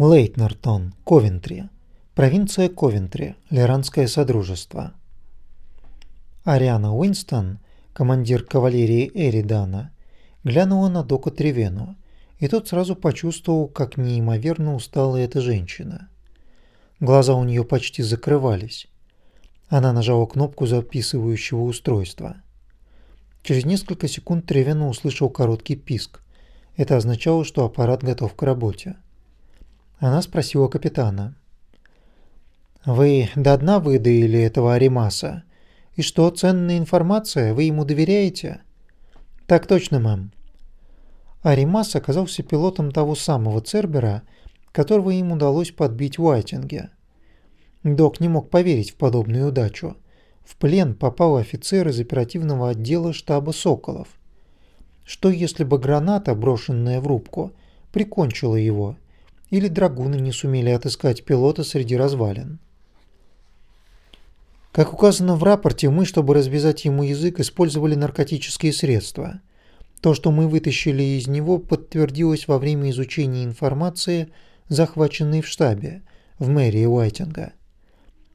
Лейтнертон, Ковентри. Провинция Ковентри, Лиранское Содружество. Ариана Уинстон, командир кавалерии Эридана, глянула на Дока Тревену, и тот сразу почувствовал, как неимоверно устала эта женщина. Глаза у нее почти закрывались. Она нажала кнопку записывающего устройства. Через несколько секунд Тревена услышал короткий писк. Это означало, что аппарат готов к работе. Она спросила капитана. «Вы до дна выдаили этого Аримаса? И что, ценная информация? Вы ему доверяете?» «Так точно, мэм». Аримас оказался пилотом того самого Цербера, которого им удалось подбить в Уайтинге. Док не мог поверить в подобную удачу. В плен попал офицер из оперативного отдела штаба «Соколов». Что если бы граната, брошенная в рубку, прикончила его – или драгуны не сумели отыскать пилота среди развалин. Как указано в рапорте, мы, чтобы развязать ему язык, использовали наркотические средства. То, что мы вытащили из него, подтвердилось во время изучения информации, захваченной в штабе, в мэрии Уайтинга.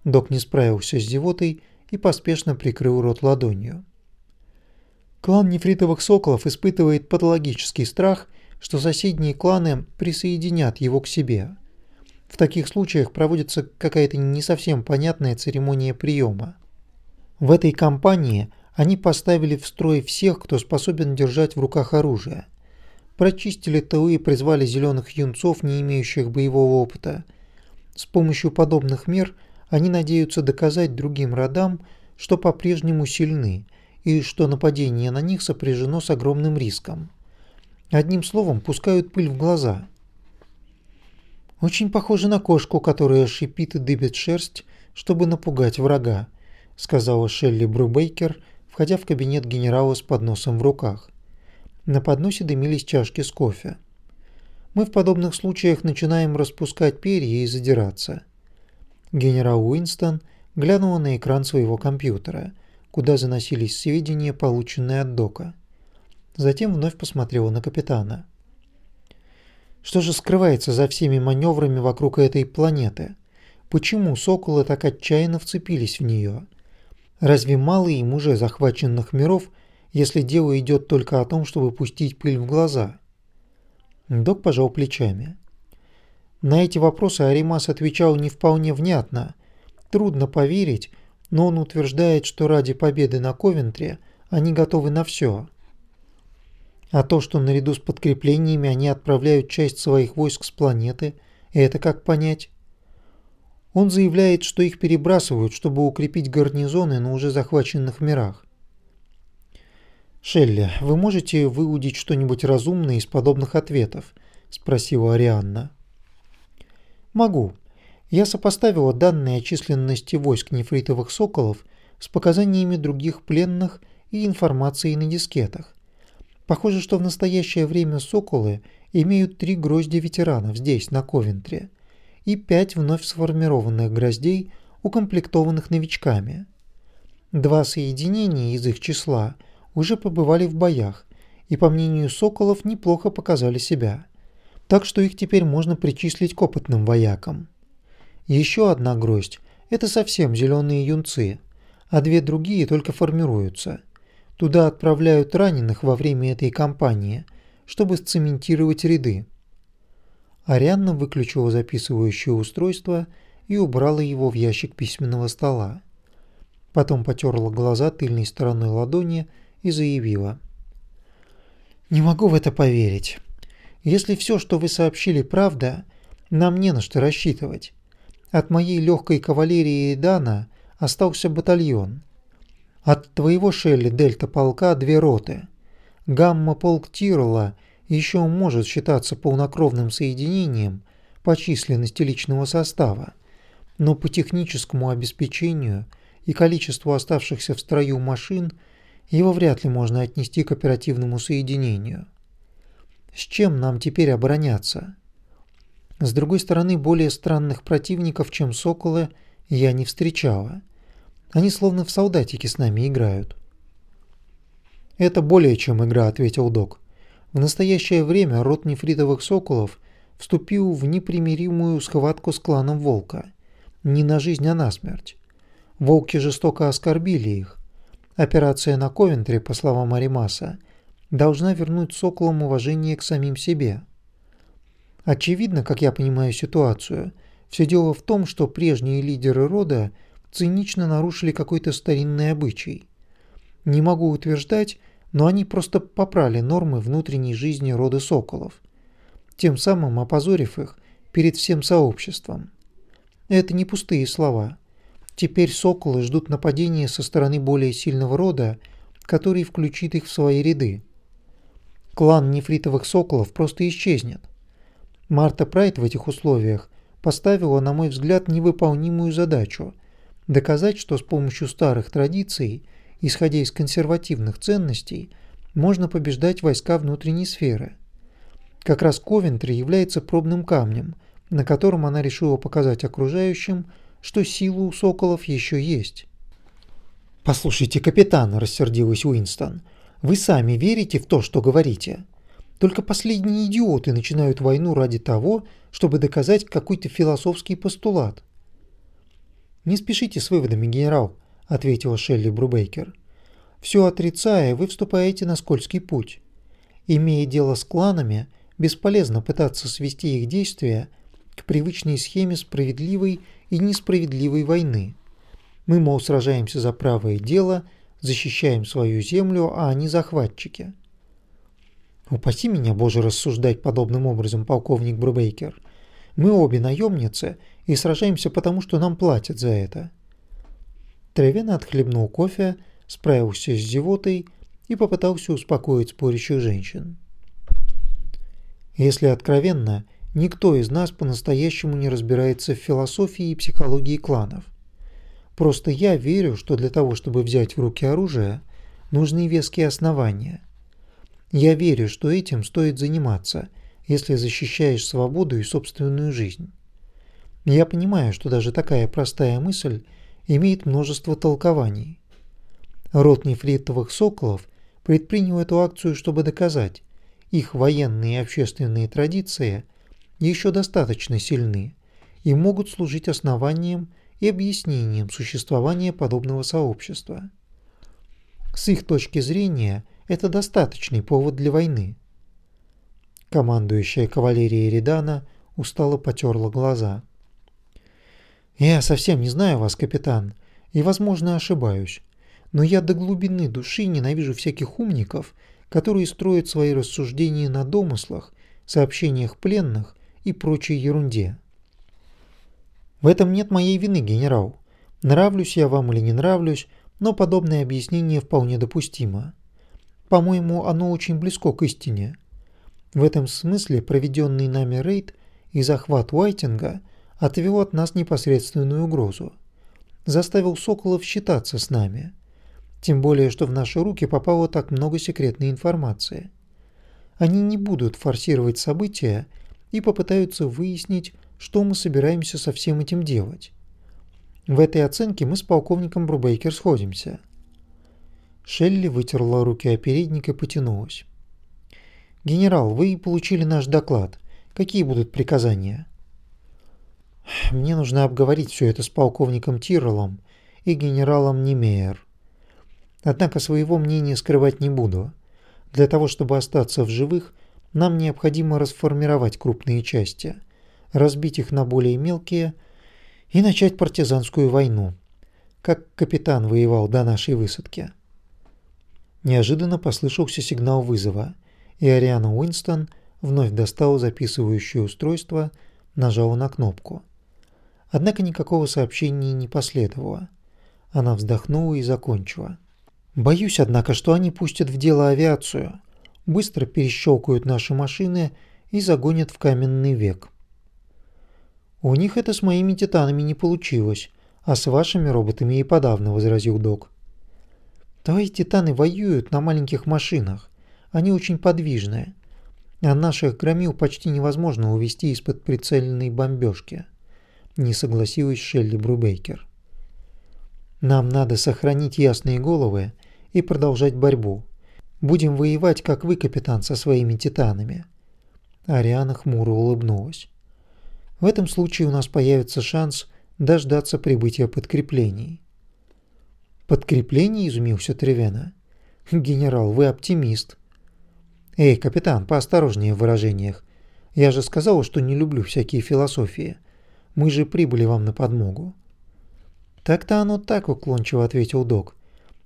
Док не справился с зевотой и поспешно прикрыл рот ладонью. Клан нефритовых соколов испытывает патологический страх – что соседние кланы присоединят его к себе. В таких случаях проводится какая-то не совсем понятная церемония приема. В этой кампании они поставили в строй всех, кто способен держать в руках оружие. Прочистили тылы и призвали зеленых юнцов, не имеющих боевого опыта. С помощью подобных мер они надеются доказать другим родам, что по-прежнему сильны и что нападение на них сопряжено с огромным риском. Одним словом, пускают пыль в глаза. Очень похоже на кошку, которая шипит и дыбит шерсть, чтобы напугать врага, сказала Шелли Брубейкер, входя в кабинет генерала с подносом в руках. На подносе дымились чашки с кофе. Мы в подобных случаях начинаем распускать перья и задираться. Генерал Уинстон глянула на экран своего компьютера, куда заносились сведения, полученные от Дока. Затем вновь посмотрела на капитана. Что же скрывается за всеми маневрами вокруг этой планеты? Почему соколы так отчаянно вцепились в нее? Разве мало им уже захваченных миров, если дело идет только о том, чтобы пустить пыль в глаза? Док пожал плечами. На эти вопросы Аримас отвечал не вполне внятно. Трудно поверить, но он утверждает, что ради победы на Ковентре они готовы на все. А то, что наряду с подкреплениями они отправляют часть своих войск с планеты, это как понять? Он заявляет, что их перебрасывают, чтобы укрепить гарнизоны на уже захваченных мирах. «Шелли, вы можете выудить что-нибудь разумное из подобных ответов?» – спросила Арианна. «Могу. Я сопоставила данные о численности войск нефритовых соколов с показаниями других пленных и информацией на дискетах. Похоже, что в настоящее время «Соколы» имеют три грозди ветеранов здесь, на Ковентре, и пять вновь сформированных гроздей, укомплектованных новичками. Два соединения из их числа уже побывали в боях и, по мнению «Соколов», неплохо показали себя. Так что их теперь можно причислить к опытным воякам. Еще одна гроздь – это совсем зеленые юнцы, а две другие только формируются – Туда отправляют раненых во время этой кампании, чтобы сцементировать ряды. Арианна выключила записывающее устройство и убрала его в ящик письменного стола. Потом потерла глаза тыльной стороной ладони и заявила. «Не могу в это поверить. Если все, что вы сообщили, правда, нам не на что рассчитывать. От моей легкой кавалерии Дана остался батальон. От твоего Шелли Дельта-полка две роты. Гамма-полк Тирла еще может считаться полнокровным соединением по численности личного состава, но по техническому обеспечению и количеству оставшихся в строю машин его вряд ли можно отнести к оперативному соединению. С чем нам теперь обороняться? С другой стороны, более странных противников, чем Соколы, я не встречала – они словно в солдатики с нами играют. Это более чем игра, ответил Док. В настоящее время род нефритовых соколов вступил в непримиримую схватку с кланом Волка. Не на жизнь, а на смерть. Волки жестоко оскорбили их. Операция на Ковентре, по словам Аримаса, должна вернуть соколам уважение к самим себе. Очевидно, как я понимаю ситуацию, все дело в том, что прежние лидеры рода цинично нарушили какой-то старинный обычай. Не могу утверждать, но они просто попрали нормы внутренней жизни рода соколов, тем самым опозорив их перед всем сообществом. Это не пустые слова. Теперь соколы ждут нападения со стороны более сильного рода, который включит их в свои ряды. Клан нефритовых соколов просто исчезнет. Марта Прайд в этих условиях поставила, на мой взгляд, невыполнимую задачу – доказать, что с помощью старых традиций, исходя из консервативных ценностей, можно побеждать войска внутренней сферы. Как раз Ковентри является пробным камнем, на котором она решила показать окружающим, что сила у соколов еще есть. «Послушайте, капитан», – рассердилась Уинстон – вы сами верите в то, что говорите. Только последние идиоты начинают войну ради того, чтобы доказать какой-то философский постулат. «Не спешите с выводами, генерал», — ответила Шелли Брубейкер. «Все отрицая, вы вступаете на скользкий путь. Имея дело с кланами, бесполезно пытаться свести их действия к привычной схеме справедливой и несправедливой войны. Мы, мол, сражаемся за правое дело — защищаем свою землю, а они захватчики. Упаси меня, Боже, рассуждать подобным образом, полковник Брубейкер. Мы обе наемницы и сражаемся потому, что нам платят за это. Тревен отхлебнул кофе, справился с зевотой и попытался успокоить спорящих женщин. Если откровенно, никто из нас по-настоящему не разбирается в философии и психологии кланов. Просто я верю, что для того, чтобы взять в руки оружие, нужны веские основания. Я верю, что этим стоит заниматься, если защищаешь свободу и собственную жизнь. Я понимаю, что даже такая простая мысль имеет множество толкований. Род нефритовых соколов предпринял эту акцию, чтобы доказать, их военные и общественные традиции еще достаточно сильны и могут служить основанием и объяснением существования подобного сообщества. С их точки зрения это достаточный повод для войны. Командующая кавалерией Редана устало потерла глаза. «Я совсем не знаю вас, капитан, и, возможно, ошибаюсь, но я до глубины души ненавижу всяких умников, которые строят свои рассуждения на домыслах, сообщениях пленных и прочей ерунде. В этом нет моей вины, генерал. Нравлюсь я вам или не нравлюсь, но подобное объяснение вполне допустимо. По-моему, оно очень близко к истине. В этом смысле проведенный нами рейд и захват Уайтинга отвел от нас непосредственную угрозу. Заставил Соколов считаться с нами. Тем более, что в наши руки попало так много секретной информации. Они не будут форсировать события и попытаются выяснить, что мы собираемся со всем этим делать. В этой оценке мы с полковником Брубейкер сходимся. Шелли вытерла руки о передник и потянулась. «Генерал, вы получили наш доклад. Какие будут приказания?» «Мне нужно обговорить все это с полковником Тирреллом и генералом Немеер. Однако своего мнения скрывать не буду. Для того, чтобы остаться в живых, нам необходимо расформировать крупные части – разбить их на более мелкие и начать партизанскую войну, как капитан воевал до нашей высадки. Неожиданно послышался сигнал вызова, и Ариана Уинстон вновь достала записывающее устройство, нажала на кнопку. Однако никакого сообщения не последовало. Она вздохнула и закончила. «Боюсь, однако, что они пустят в дело авиацию, быстро перещелкают наши машины и загонят в каменный век. «У них это с моими титанами не получилось, а с вашими роботами и подавно», – возразил док. «Твои титаны воюют на маленьких машинах. Они очень подвижные. А наших громил почти невозможно увести из-под прицельной бомбежки», – не согласилась Шелли Брубейкер. «Нам надо сохранить ясные головы и продолжать борьбу. Будем воевать, как вы, капитан, со своими титанами. Ариана хмуро улыбнулась. В этом случае у нас появится шанс дождаться прибытия подкреплений. Подкреплений, изумился Тревена. Генерал, вы оптимист. Эй, капитан, поосторожнее в выражениях. Я же сказал, что не люблю всякие философии. Мы же прибыли вам на подмогу. Так-то оно так, уклончиво ответил док.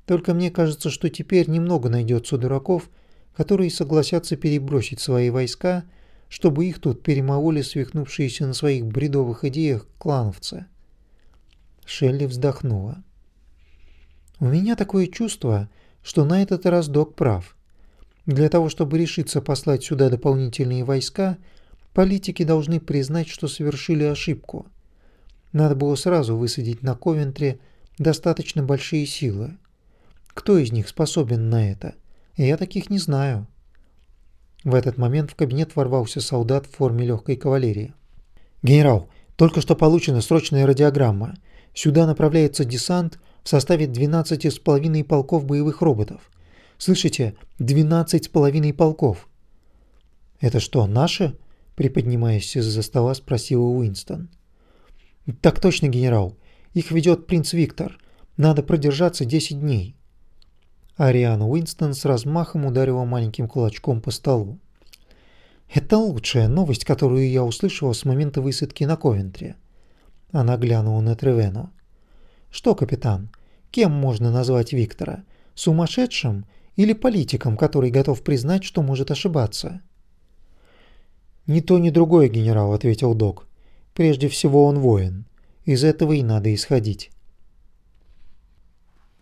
Только мне кажется, что теперь немного найдется дураков, которые согласятся перебросить свои войска, чтобы их тут перемололи свихнувшиеся на своих бредовых идеях клановцы. Шелли вздохнула. У меня такое чувство, что на этот раз док прав. Для того, чтобы решиться послать сюда дополнительные войска, политики должны признать, что совершили ошибку. Надо было сразу высадить на Ковентре достаточно большие силы. Кто из них способен на это? Я таких не знаю. В этот момент в кабинет ворвался солдат в форме легкой кавалерии. «Генерал, только что получена срочная радиограмма. Сюда направляется десант в составе 12 с половиной полков боевых роботов. Слышите? 12 с половиной полков. Это что, наши? Приподнимаясь из-за стола, спросил Уинстон. Так точно, генерал. Их ведет принц Виктор. Надо продержаться 10 дней. Ариана Уинстон с размахом ударила маленьким кулачком по столу. Это лучшая новость, которую я услышала с момента высадки на Ковентре. Она глянула на Тревену. Что, капитан, кем можно назвать Виктора? Сумасшедшим или политиком, который готов признать, что может ошибаться? «Ни то, ни другое, генерал», — ответил док. «Прежде всего он воин. Из этого и надо исходить».